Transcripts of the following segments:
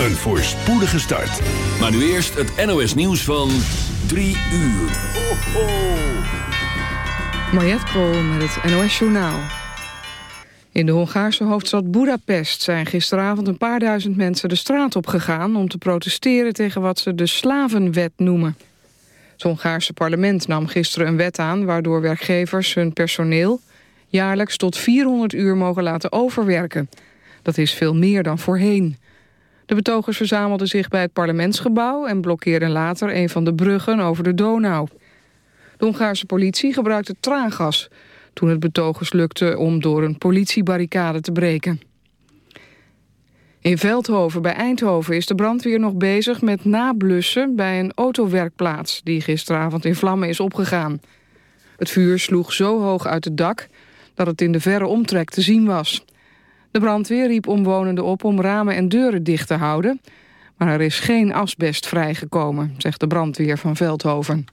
Een voorspoedige start. Maar nu eerst het NOS nieuws van 3 uur. Ho, ho. Mariette Krol met het NOS Journaal. In de Hongaarse hoofdstad Budapest zijn gisteravond een paar duizend mensen de straat op gegaan om te protesteren tegen wat ze de slavenwet noemen. Het Hongaarse parlement nam gisteren een wet aan waardoor werkgevers hun personeel jaarlijks tot 400 uur mogen laten overwerken. Dat is veel meer dan voorheen. De betogers verzamelden zich bij het parlementsgebouw... en blokkeerden later een van de bruggen over de Donau. De Hongaarse politie gebruikte traangas... toen het betogers lukte om door een politiebarricade te breken. In Veldhoven bij Eindhoven is de brandweer nog bezig met nablussen... bij een autowerkplaats die gisteravond in vlammen is opgegaan. Het vuur sloeg zo hoog uit het dak dat het in de verre omtrek te zien was... De brandweer riep omwonenden op om ramen en deuren dicht te houden. Maar er is geen asbest vrijgekomen, zegt de brandweer van Veldhoven.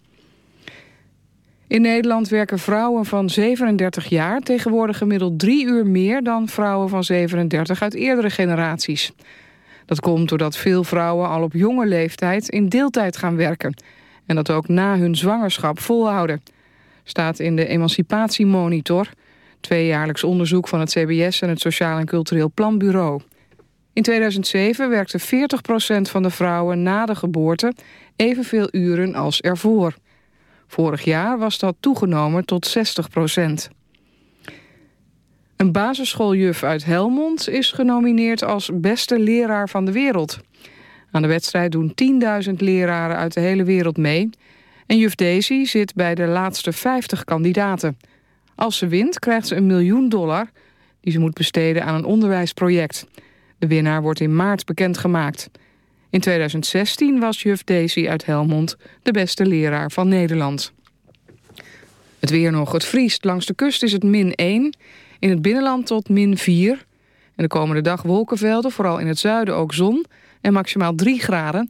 In Nederland werken vrouwen van 37 jaar tegenwoordig gemiddeld drie uur meer dan vrouwen van 37 uit eerdere generaties. Dat komt doordat veel vrouwen al op jonge leeftijd in deeltijd gaan werken. En dat ook na hun zwangerschap volhouden. Staat in de Emancipatiemonitor tweejaarlijks onderzoek van het CBS en het Sociaal en Cultureel Planbureau. In 2007 werkte 40% van de vrouwen na de geboorte evenveel uren als ervoor. Vorig jaar was dat toegenomen tot 60% Een basisschooljuf uit Helmond is genomineerd als beste leraar van de wereld. Aan de wedstrijd doen 10.000 leraren uit de hele wereld mee. En juf Daisy zit bij de laatste 50 kandidaten. Als ze wint krijgt ze een miljoen dollar die ze moet besteden aan een onderwijsproject. De winnaar wordt in maart bekendgemaakt. In 2016 was juf Daisy uit Helmond de beste leraar van Nederland. Het weer nog. Het vriest. Langs de kust is het min 1. In het binnenland tot min 4. En de komende dag wolkenvelden, vooral in het zuiden ook zon. En maximaal 3 graden.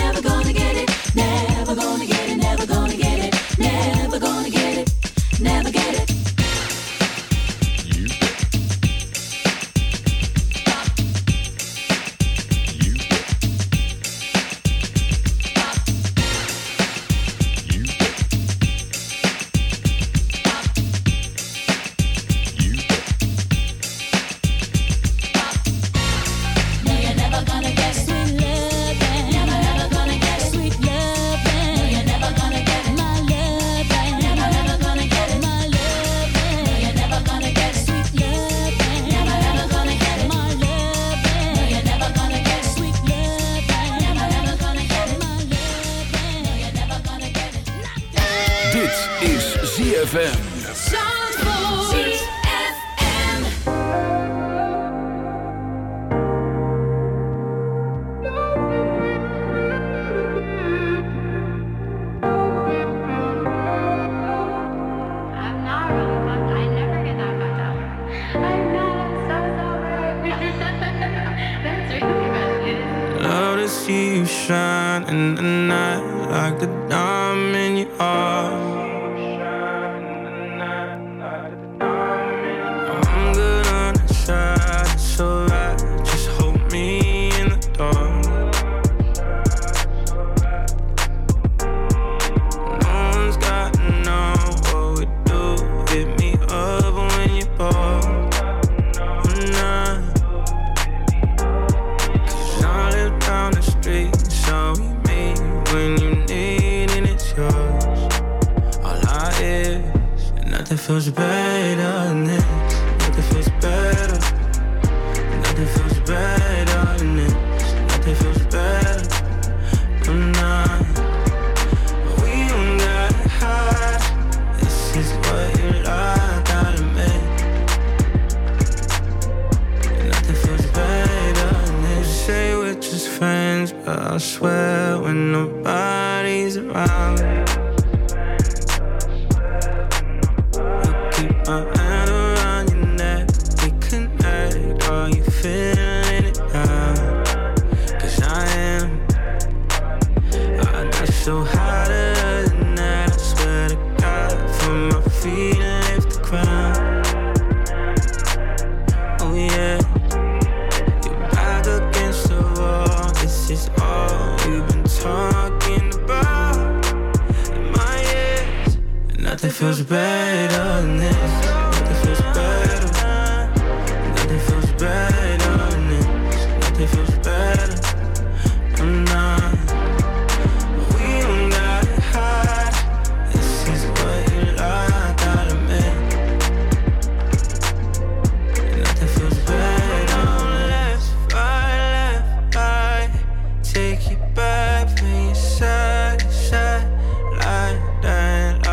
take you back when you're sad, sad, like that,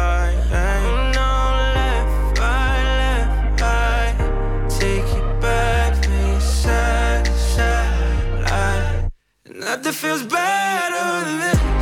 left, left. Take you back sad, sad. Nothing feels better than.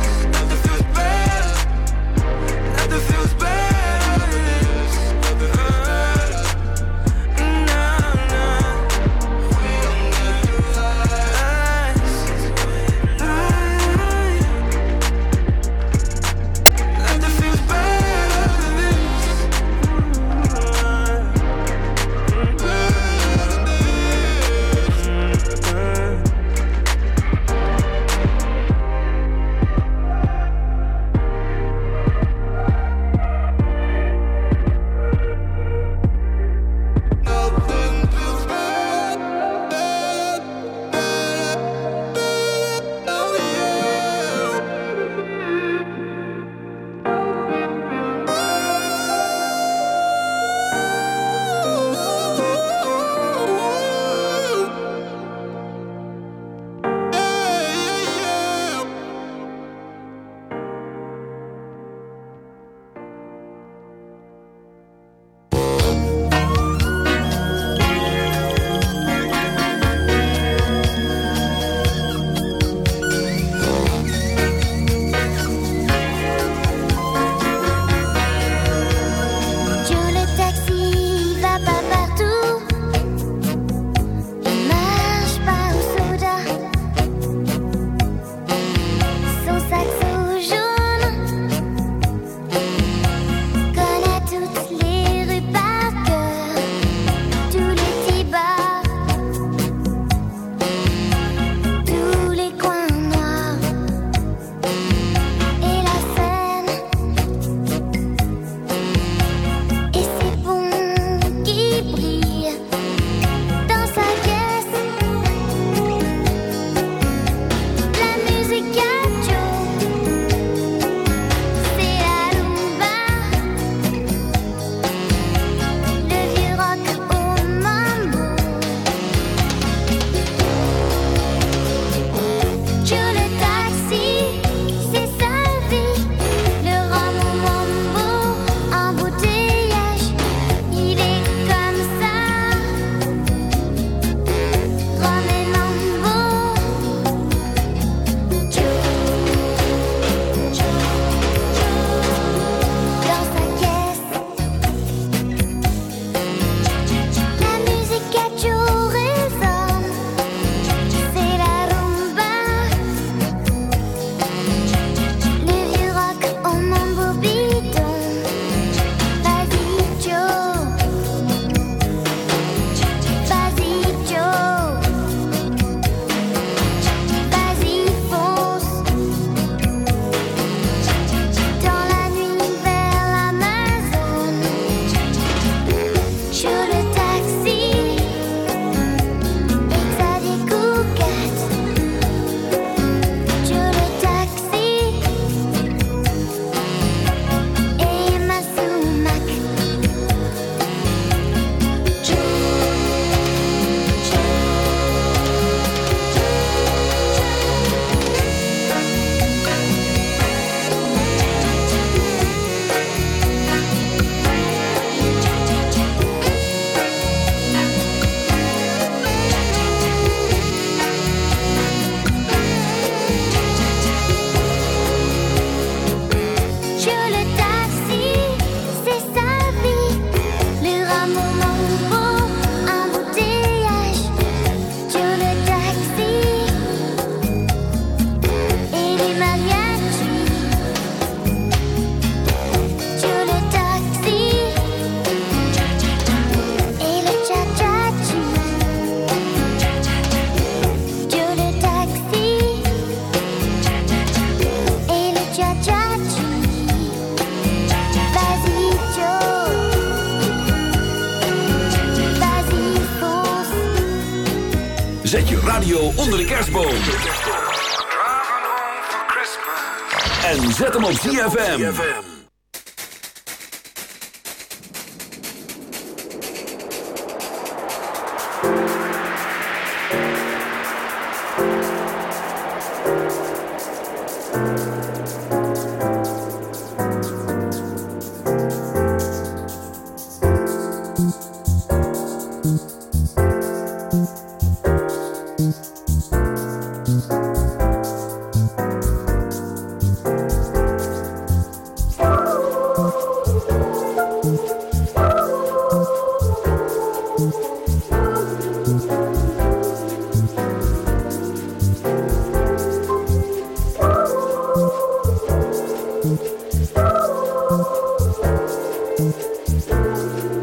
ZFM.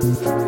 Op ZFM.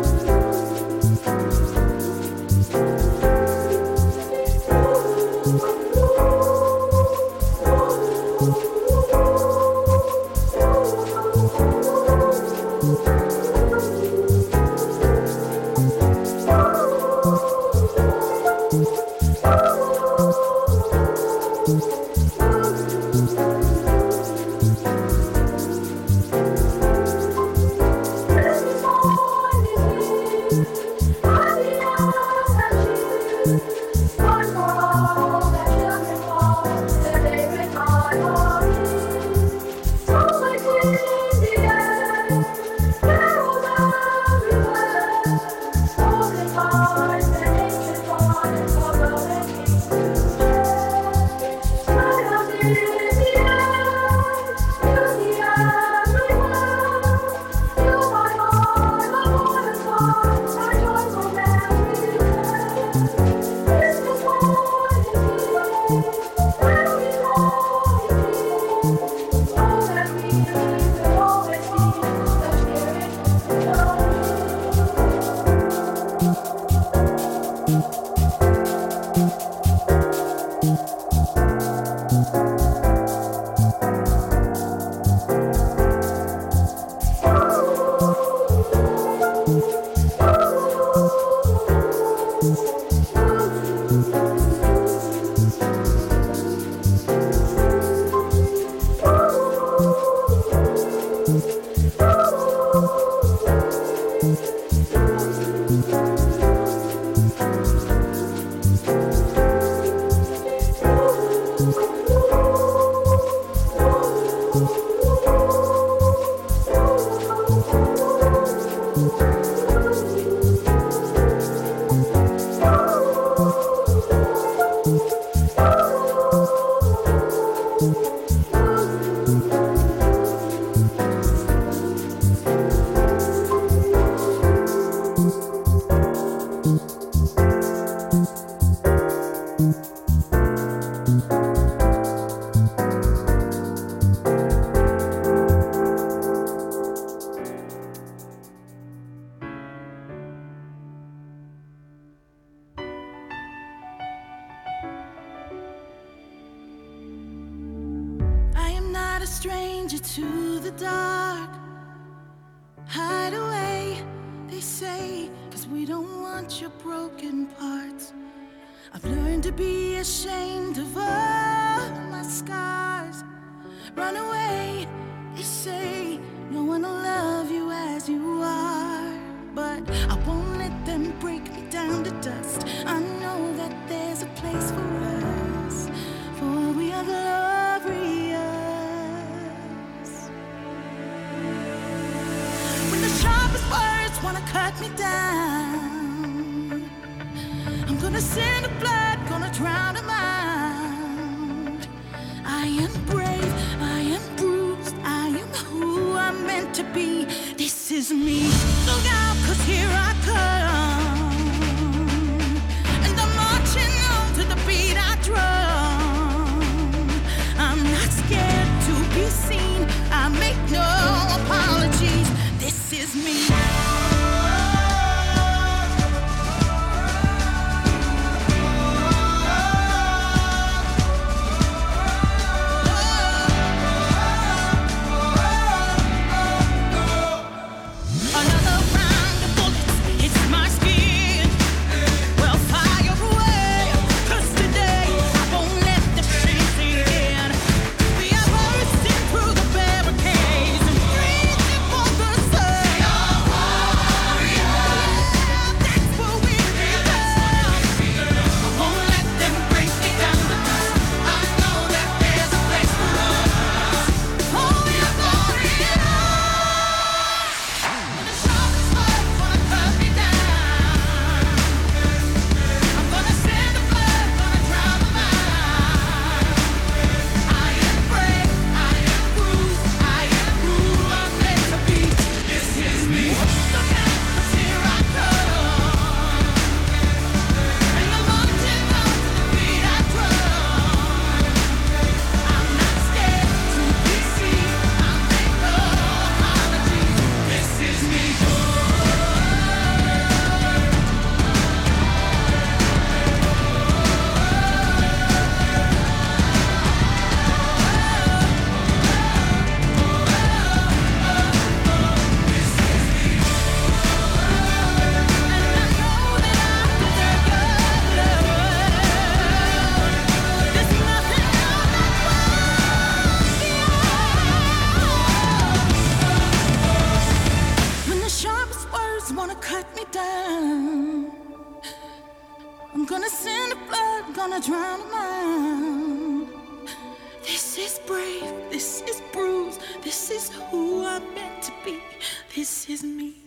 This is me.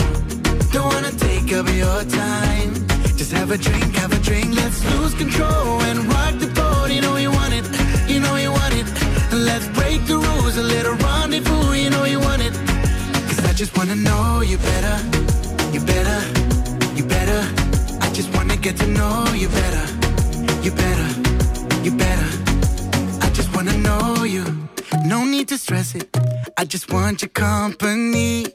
Take up your time. Just have a drink, have a drink. Let's lose control and rock the boat. You know you want it, you know you want it. Let's break the rules, a little rendezvous. You know you want it. Cause I just wanna know you better, you better, you better. I just wanna get to know you better, you better, you better. I just wanna know you. No need to stress it. I just want your company.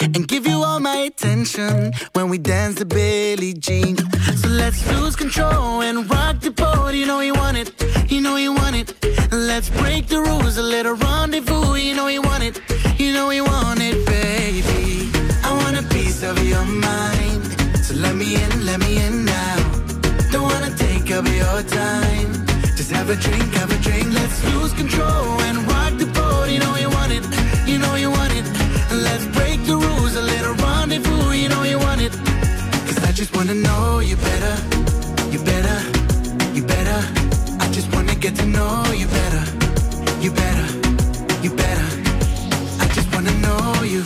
And give you all my attention when we dance the Billie Jean. So let's lose control and rock the boat. You know you want it, you know you want it. Let's break the rules, a little rendezvous. You know you want it, you know you want it, baby. I want a piece of your mind. So let me in, let me in now. Don't wanna take up your time. Just have a drink, have a drink. Let's lose control and rock the boat. You know you want just wanna know you better, you better, you better. I just wanna get to know you better, you better, you better. I just wanna know you.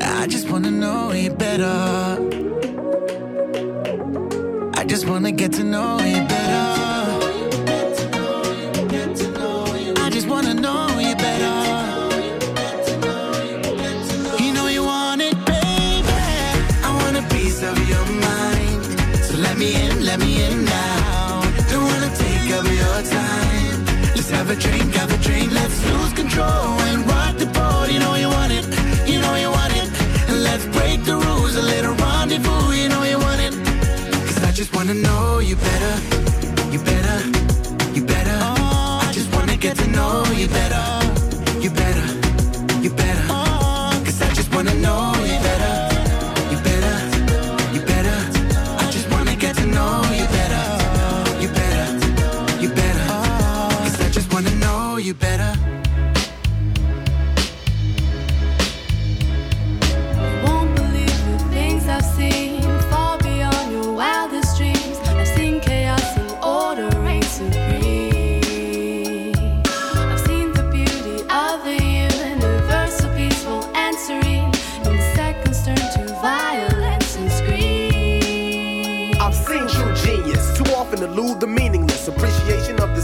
I just wanna know you better. I just wanna get to know you better. A drink, have a drink. Let's lose control and rock the boat. You know you want it, you know you want it. And let's break the rules, a little rendezvous. You know you want it. Cause I just wanna know you better, you better. won't believe the things I've seen far beyond your wildest dreams. I've seen chaos and order reign supreme. I've seen the beauty of the universe peaceful. In seconds turn to violence and. I've seen true genius, too often elude the meaningless this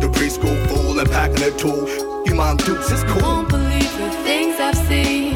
The preschool fool and packing a tool. You mom dukes, it's cool. Won't believe the things I've seen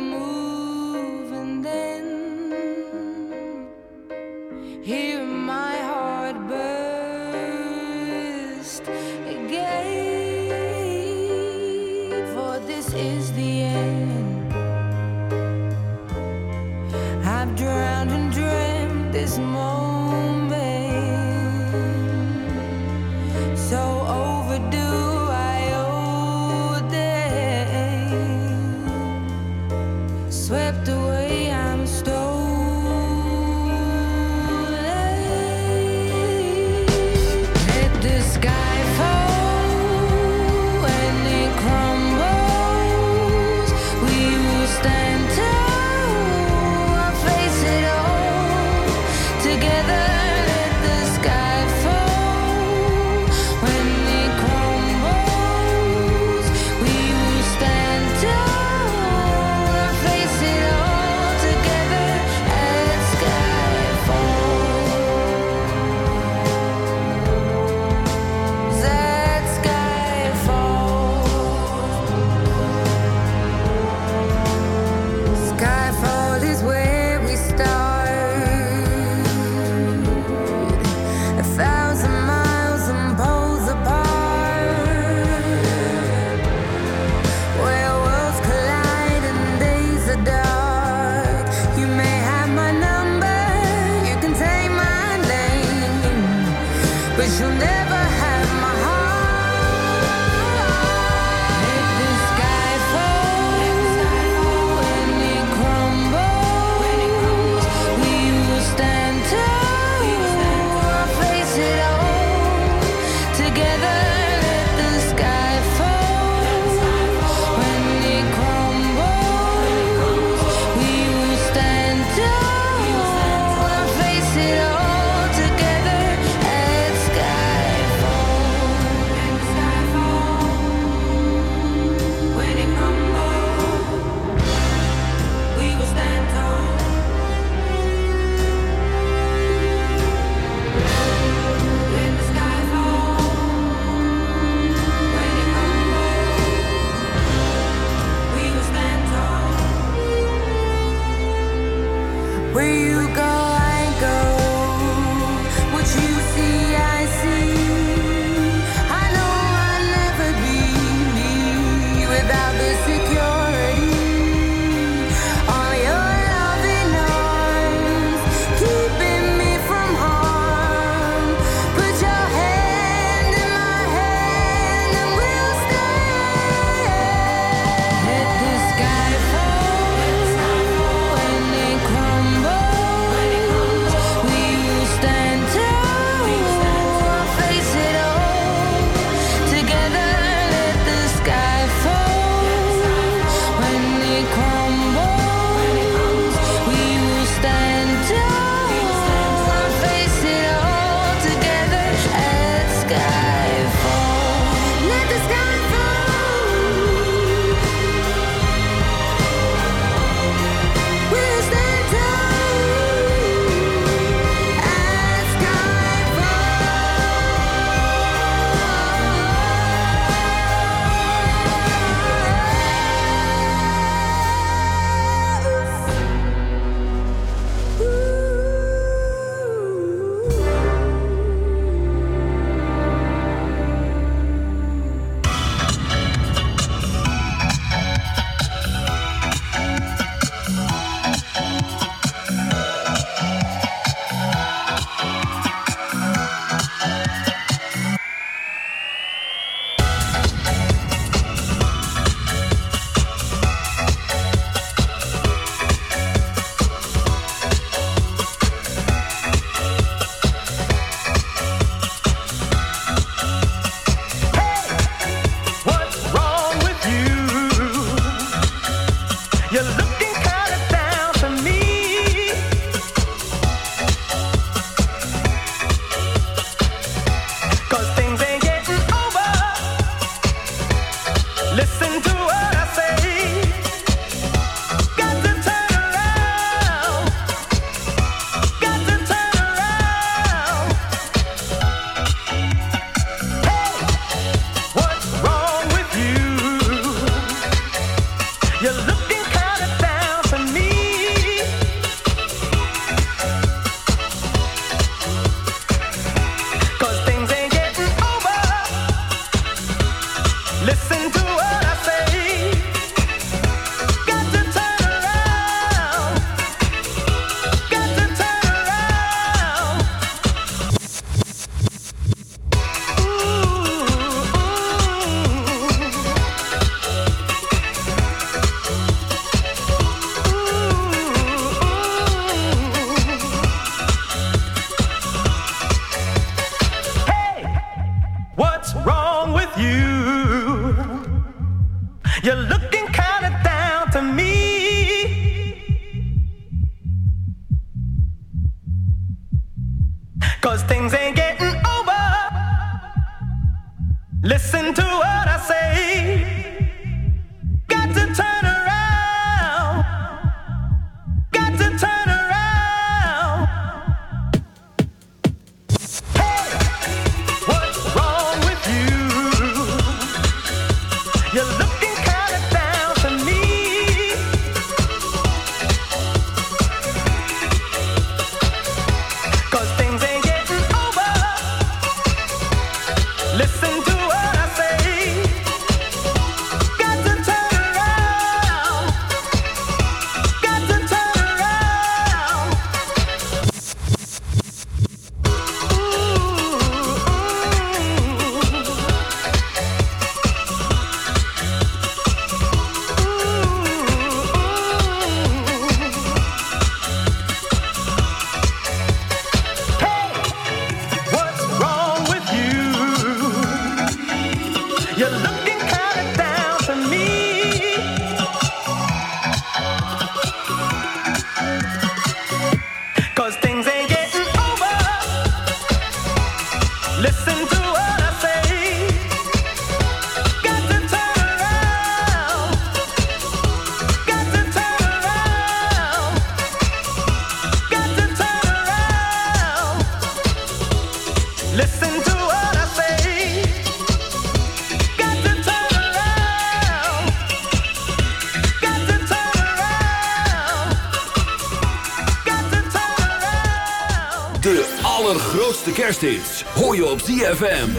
kerstdienst. Hoor je op ZFM.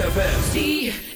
ZFM.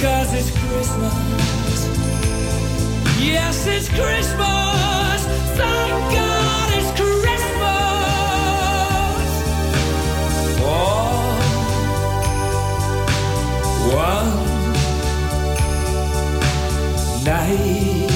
Cause it's Christmas. Yes, it's Christmas. Thank God it's Christmas. Oh, one night.